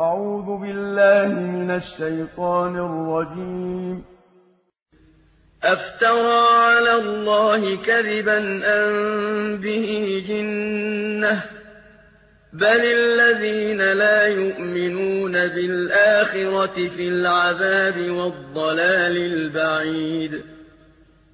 أعوذ بالله من الشيطان الرجيم. أفترى على الله كذبا أن به جنة؟ بل الذين لا يؤمنون بالآخرة في العذاب والضلال البعيد.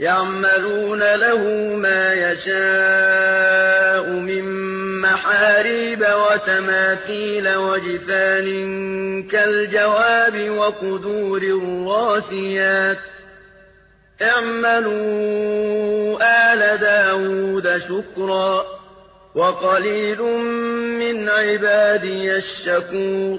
يعملون له ما يشاء من محاريب وتماثيل وجفان كالجواب وقدور الراسيات. اعملوا آل داود شكرا وقليل من عبادي الشكور.